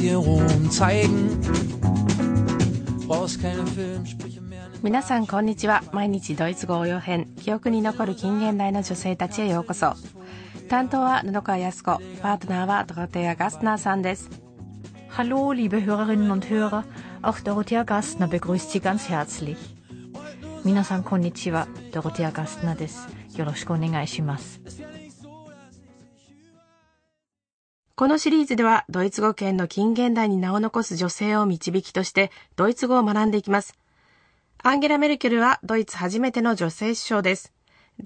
dir Ruhm zeigen. Brauchst keine Filmsprüche mehr. 皆さんこんにちは毎日ドイツ語応用編記憶に残る近現代の女性たちへようこそ担当は布川靖子パートナーはドロテア・ガスナーさんです Hallo, liebe Hörerinnen und Hörer. Auch Dorothea Gastner begrüßt Sie ganz herzlich. Minasan konnichiwa, Dorothea Gastner です。よろしくお願いします。このシリーズではドイツ語圏の近現代に名を残す女性を導きとしてドイツ語を学んでいきます。アンゲラ・メルケルはドイツ初めての女性首相です。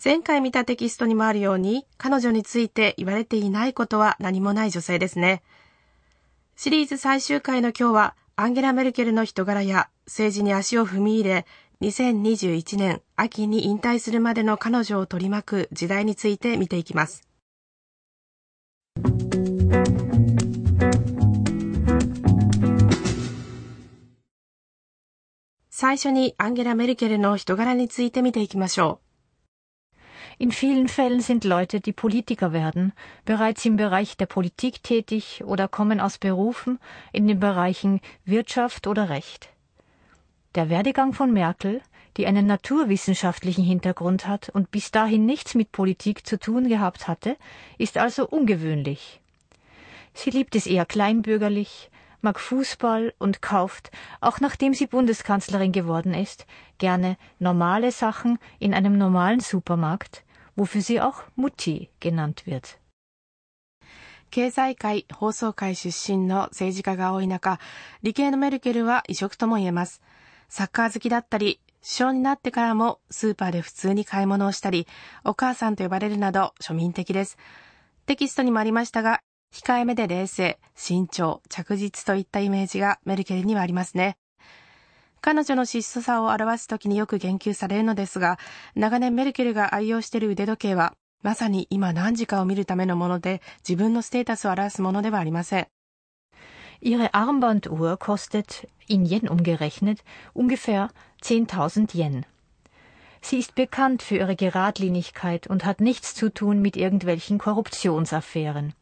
前回見たテキストにもあるように彼女について言われていないことは何もない女性ですね。シリーズ最終回の今日はアンゲラ・メルケルの人柄や政治に足を踏み入れ2021年秋に引退するまでの彼女を取り巻く時代について見ていきます。最初にアンゲラ・メルケルの人柄について見ていきましょ In vielen Fällen sind Leute, die Politiker werden, bereits im Bereich der Politik tätig oder kommen aus Berufen in den Bereichen Wirtschaft oder Recht. Der Werdegang von Merkel, die einen naturwissenschaftlichen Hintergrund hat und bis dahin nichts mit Politik zu tun gehabt hatte, ist also ungewöhnlich. Sie liebt es eher kleinbürgerlich, mag Fußball und kauft, auch nachdem sie Bundeskanzlerin geworden ist, gerne normale Sachen in einem normalen Supermarkt, wofür sie auch Mutti genannt wird. う。経済界、放送界出身の政治家が多い中、理系のメルケルは異色とも言えます。サッカー好きだったり、首相になってからもスーパーで普通に買い物をしたり、お母さんと呼ばれるなど庶民的です。テキストにもありましたが、 控えめで冷静、慎重、着実といったイメージがメルケルにはありますね。彼女の質素さを表すときによく言及されるのですが、長年メルケルが愛用している腕時計は、まさに今何時かを見るためのもので、自分のステータスを表すものではありません。Ihre Armbanduhr kostet, in Yen umgerechnet, ungefähr 10.000 Yen. Sie ist bekannt für ihre Geradlinigkeit und hat nichts zu tun mit irgendwelchen Korruptionsaffären.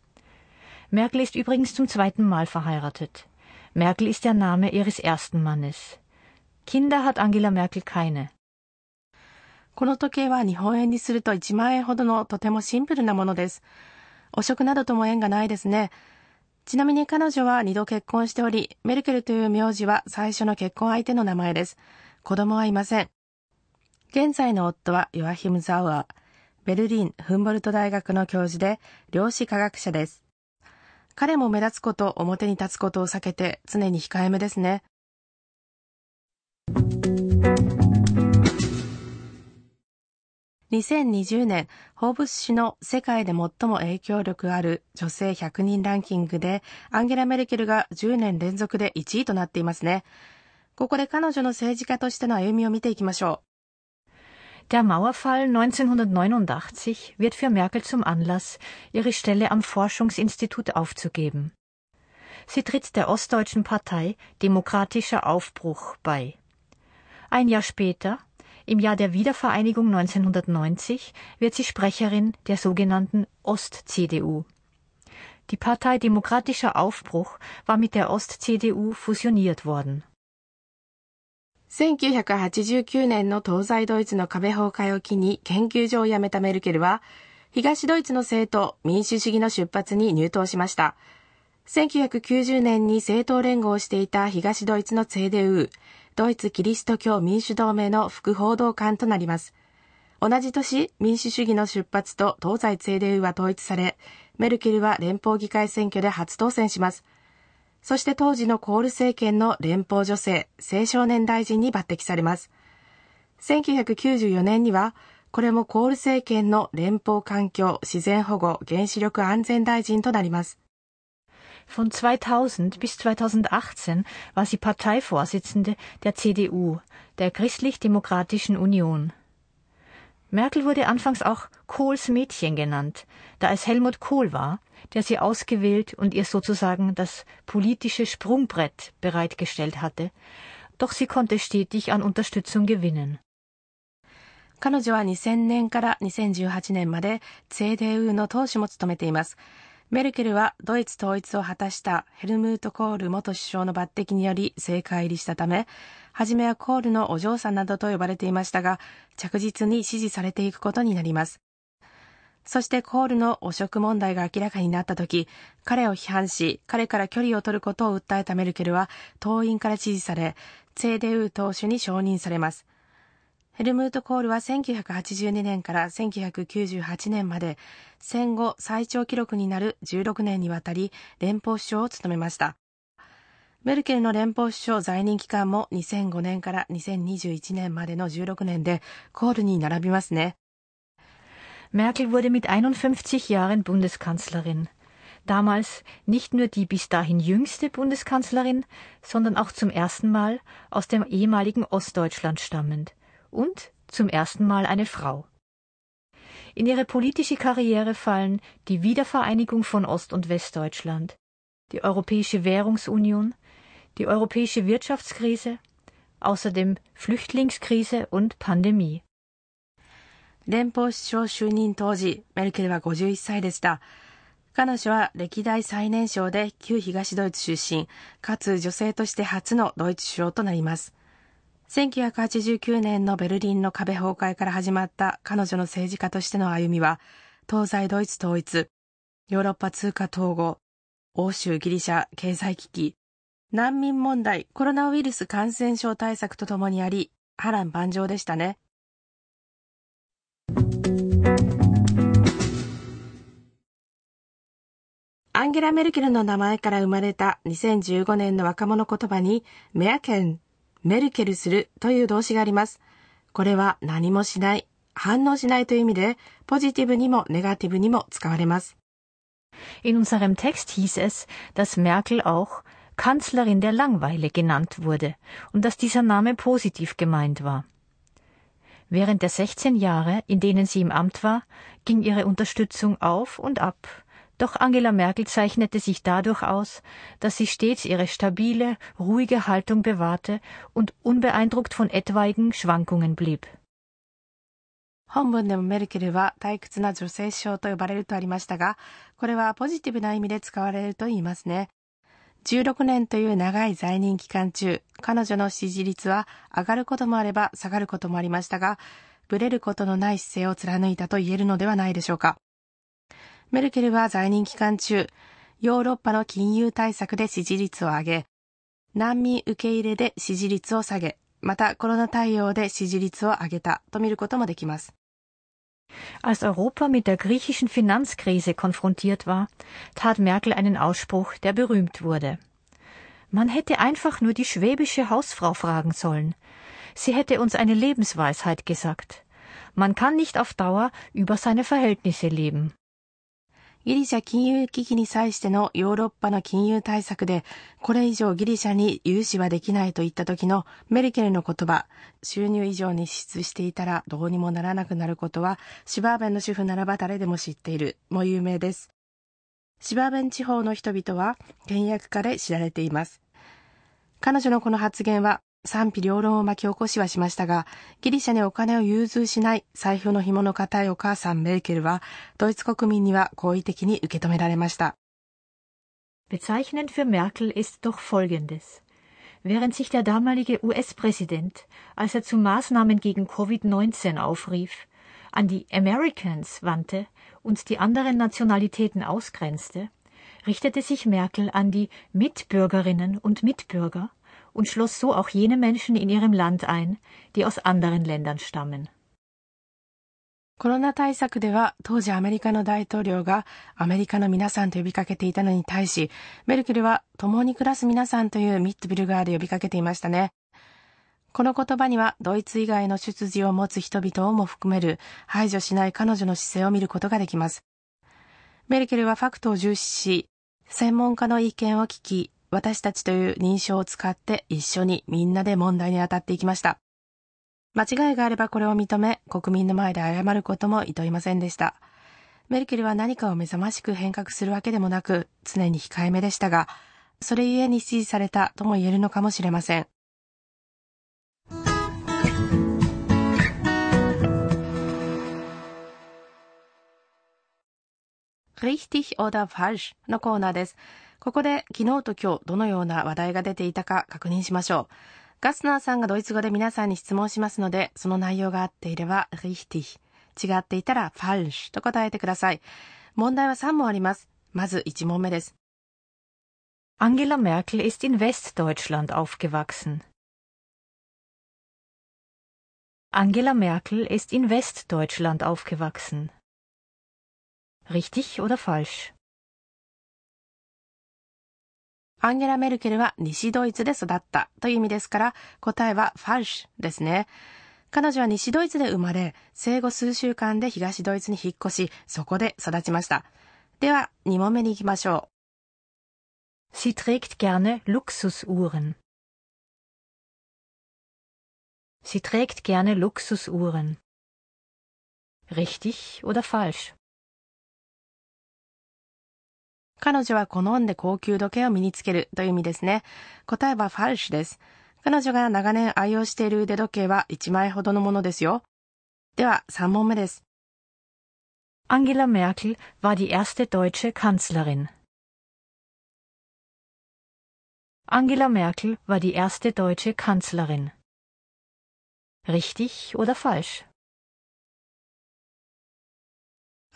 Merkel ist übrigens zum zweiten Mal verheiratet. Merkel ist der Name ihres ersten Mannes. Kinder hat Angela Merkel keine. この時計は日本円にすると1万円ほどのとてもシンプルなものです。汚職などとも縁がないですね。ちなみに彼女は2度結婚しており、メルケルという名字は最初の結婚相手の名前です。子供はいません。現在の夫はヨアヒム・ザウアー。ベルリン・フンボルト大学の教授で量子科学者です。彼も目立つこと、表に立つことを避けて常に控えめですね。2020年、ホーブス氏の世界で最も影響力ある女性100人ランキングで、アンゲラ・メルケルが10年連続で1位となっていますね。ここで彼女の政治家としての歩みを見ていきましょ Der Mauerfall 1989 wird für Merkel zum Anlass, ihre Stelle am Forschungsinstitut aufzugeben. Sie tritt der ostdeutschen Partei Demokratischer Aufbruch bei. Ein Jahr später, im Jahr der Wiedervereinigung 1990, wird sie Sprecherin der sogenannten Ost-CDU. Die Partei Demokratischer Aufbruch war mit der Ost-CDU fusioniert worden. 1989年の東西ドイツの壁崩壊を機に研究所を辞めたメルケルは、東ドイツの政党民主主義の出発に入党しました。1990年に政党連合をしていた東ドイツの CDU、ドイツキリスト教民主同盟の副報道官となります。同じ年、民主主義の出発と東西 CDU は統一され、メルケルは連邦議会選挙で初当選します。そして当時のコール政権の連邦女性青少年大臣に抜擢されます。1994年には、これもコール政権の連邦環境自然保護原子力安全大臣となります。Von 2000 bis 2018 war sie Parteivorsitzende der CDU, der Christlich-Demokratischen Union. Merkel wurde anfangs auch Kohls Mädchen genannt, da es Helmut Kohl war, der sie ausgewählt und ihr sozusagen das politische Sprungbrett bereitgestellt hatte, doch sie konnte stetig an Unterstützung gewinnen. 彼女は2000年から2018年まで CDU の党首も務めています。 メルケルはドイツ統一を果たしたヘルムート・コール元首相の抜擢により政界入りしたため、初めはコールのお嬢さんなどと呼ばれていましたが、着実に支持されていくことになります。そしてコールの汚職問題が明らかになった時、彼を批判し、彼から距離を取ることを訴えたメルケルは、党員から支持され、ツェデウー党首に承認されます。ヘルムート・コールは1982年から1998年まで戦後最長記録になる16年にわたり連邦首相を務めました。メルケルの連邦首相在任期間も2005年から2021年までの16年でコールに並びますね。Merkel wurde mit 51 Jahren Bundeskanzlerin. Damals nicht nur die bis dahin jüngste Bundeskanzlerin, sondern auch zum ersten Mal aus dem ehemaligen Ostdeutschland stammend und zum ersten Mal eine Frau. In ihre politische Karriere fallen die Wiedervereinigung von Ost- und Westdeutschland, die Europäische Währungsunion, die europäische Wirtschaftskrise, außerdem Flüchtlingskrise und Pandemie. 連邦首相就任当時、メルケルは51歳でした。彼女は歴代最年少で旧東ドイツ出身、かつ女性として初のドイツ首相となります。 1989年のベルリンの壁崩壊から始まった彼女の政治家としての歩みは、東西ドイツ統一、ヨーロッパ通貨統合、欧州ギリシャ経済危機、難民問題、コロナウイルス感染症対策とともにあり、波乱万丈でしたね。アンゲラ・メルケルの名前から生まれた2015年の若者言葉に、メアケンメルケルするという動詞があります。これは何もしない、反応しないという意味で、ポジティブにもネガティブにも使われます。In unserem Text hieß es, dass Merkel auch Kanzlerin der Langweile genannt wurde und dass dieser Name positiv gemeint war. Während der 16 Jahre, in denen sie im Amt war, ging ihre Unterstützung auf und ab. Doch Angela Merkel zeichnete sich dadurch aus, dass sie stets ihre stabile, ruhige Haltung bewahrte und unbeeindruckt von etwaigen Schwankungen blieb. 本文でもメルケルは退屈な女性首相と呼ばれるとありましたが、これはポジティブな意味で使われると言いますね。16年という長い在任期間中、彼女の支持率は上がることもあれば下がることもありましたが、ブレることのない姿勢を貫いたと言えるのではないでしょうか。 メルケルは在任期間中、ヨーロッパの金融対策で支持率を上げ、難民受け入れで支持率を下げ、またコロナ対応で支持率を上げたと見ることもできます。Als Europa mit der griechischen Finanzkrise konfrontiert war, tat Merkel einen Ausspruch, der berühmt wurde. Man hätte einfach nur die schwäbische Hausfrau fragen sollen. Sie hätte uns eine Lebensweisheit gesagt. Man kann nicht auf Dauer über seine Verhältnisse leben. ギリシャ金融危機に際してのヨーロッパの金融対策で、これ以上ギリシャに融資はできないといった時のメルケルの言葉、収入以上に支出していたらどうにもならなくなることは、シバーベンの主婦ならば誰でも知っている、も有名です。シバーベン地方の人々は、倹約家で知られています。彼女のこの発言は、賛否両論を巻き起こしはしましたが、ギリシャにお金を融通しない財布の紐の固いお母さんメルケルは、ドイツ国民には好意的に受け止められました。Bezeichnend für Merkel ist doch Folgendes. Während sich der damalige US-Präsident, als er zu Maßnahmen gegen Covid-19 aufrief, an die Americans wandte und die anderen Nationalitäten ausgrenzte, richtete sich Merkel an die Mitbürgerinnen und Mitbürger und schloss so auch jene Menschen in ihrem Land ein, die aus anderen Ländern stammen. コロナ対策では当時アメリカの大統領がアメリカの皆さんと呼びかけていたのに対し、メルケルは共に暮らす皆さんというミッドビルガーで呼びかけていましたね。この言葉にはドイツ以外の出自を持つ人々をも含める排除しない彼女の姿勢を見ることができます。メルケルはファクトを重視し、専門家の意見を聞き、私たちという認証を使って一緒にみんなで問題に当たっていきました。間違いがあればこれを認め、国民の前で謝ることも厭いませんでした。メルケルは何かを目覚ましく変革するわけでもなく、常に控えめでしたが、それゆえに支持されたとも言えるのかもしれません。richtig oder falsch? のコーナーです。ここで昨日と今日どのような話題が出ていたか確認しましょう。ガスナーさんがドイツ語で皆さんに質問しますので、その内容が合っていれば richtig、違っていたら falsch と答えてください。問題は3問あります。まず1問目です。Angela Merkel ist in Westdeutschland aufgewachsen. Angela Merkel ist in Westdeutschland aufgewachsen. Richtig oder falsch? アンゲラ・メルケルは西ドイツで育ったという意味ですから、答えはファルシュですね。彼女は西ドイツで生まれ、生後数週間で東ドイツに引っ越し、そこで育ちました。では、2問目に行きましょう。Sie trägt gerne Luxusuhren. Sie trägt gerne Luxusuhren. Richtig oder falsch? 彼女は好んで高級時計を身につけるという意味ですね。答えはファルシュです。彼女が長年愛用している腕時計は1枚ほどのものですよ。では3問目です。Angela Merkel war die erste deutsche Kanzlerin. Angela Merkel war die erste deutsche Kanzlerin. Richtig oder falsch?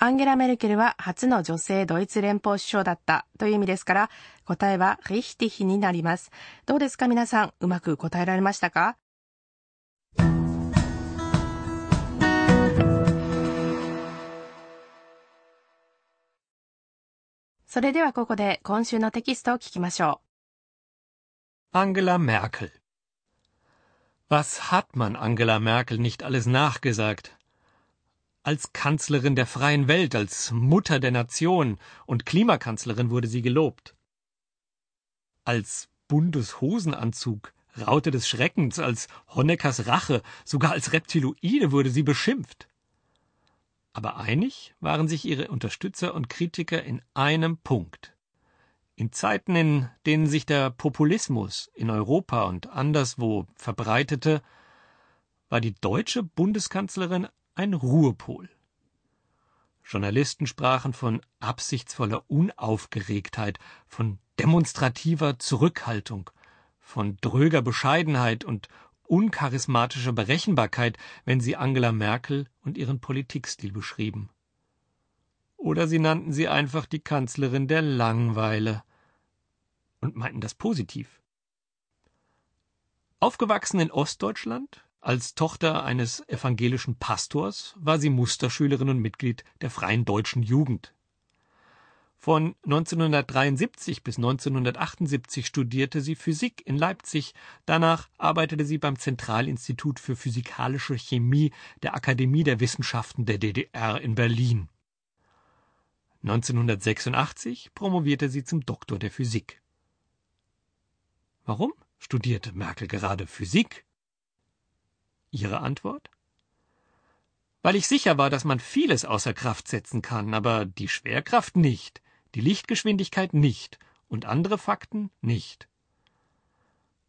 アンゲラ・メルケルは初の女性ドイツ連邦首相だったという意味ですから、答えは richtig になります。どうですか皆さん、うまく答えられましたか？それではここで今週のテキストを聞きましょう。Angela Merkel Was hat man Angela Merkel nicht alles nachgesagt? Als Kanzlerin der freien Welt, als Mutter der Nation und Klimakanzlerin wurde sie gelobt. Als Bundeshosenanzug, Raute des Schreckens, als Honeckers Rache, sogar als Reptiloide wurde sie beschimpft. Aber einig waren sich ihre Unterstützer und Kritiker in einem Punkt. In Zeiten, in denen sich der Populismus in Europa und anderswo verbreitete, war die deutsche Bundeskanzlerin ein Ruhepol. Journalisten sprachen von absichtsvoller Unaufgeregtheit, von demonstrativer Zurückhaltung, von dröger Bescheidenheit und uncharismatischer Berechenbarkeit, wenn sie Angela Merkel und ihren Politikstil beschrieben. Oder sie nannten sie einfach die Kanzlerin der Langweile und meinten das positiv. Aufgewachsen in Ostdeutschland, als Tochter eines evangelischen Pastors war sie Musterschülerin und Mitglied der Freien Deutschen Jugend. Von 1973 bis 1978 studierte sie Physik in Leipzig. Danach arbeitete sie beim Zentralinstitut für physikalische Chemie der Akademie der Wissenschaften der DDR in Berlin. 1986 promovierte sie zum Doktor der Physik. Warum studierte Merkel gerade Physik? Ihre Antwort? Weil ich sicher war, dass man vieles außer Kraft setzen kann, aber die Schwerkraft nicht, die Lichtgeschwindigkeit nicht und andere Fakten nicht.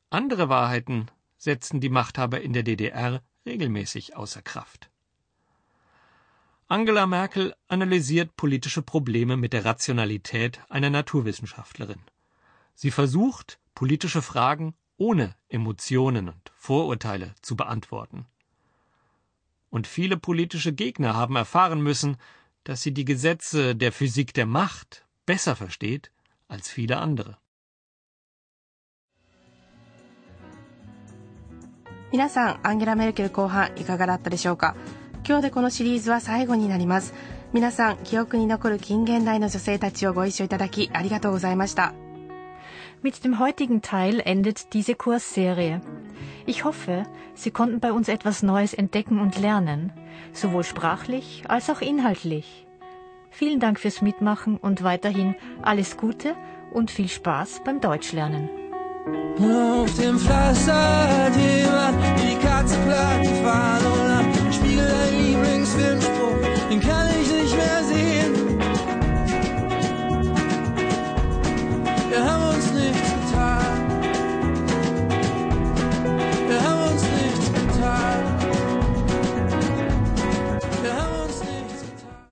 Andere Wahrheiten setzten die Machthaber in der DDR regelmäßig außer Kraft. Angela Merkel analysiert politische Probleme mit der Rationalität einer Naturwissenschaftlerin. Sie versucht, politische Fragen ohne Emotionen und Vorurteile zu beantworten. Und viele politische Gegner haben erfahren müssen, dass sie die Gesetze der Physik der Macht besser versteht als viele andere. 皆さん、アンゲラ・メルケル後半いかがだったでしょうか今日でこのシリーズは最後になります。皆さん、記憶に残る近現代の女性たちをご一緒いただきありがとうございました。 Mit dem heutigen Teil endet diese Kursserie. Ich hoffe, Sie konnten bei uns etwas Neues entdecken und lernen, sowohl sprachlich als auch inhaltlich. Vielen Dank fürs Mitmachen und weiterhin alles Gute und viel Spaß beim Deutschlernen. Auf dem Pflaster hat jemand die Katze platt gefahren am Spiegel ein Lieblingsfilmspruch. Den kann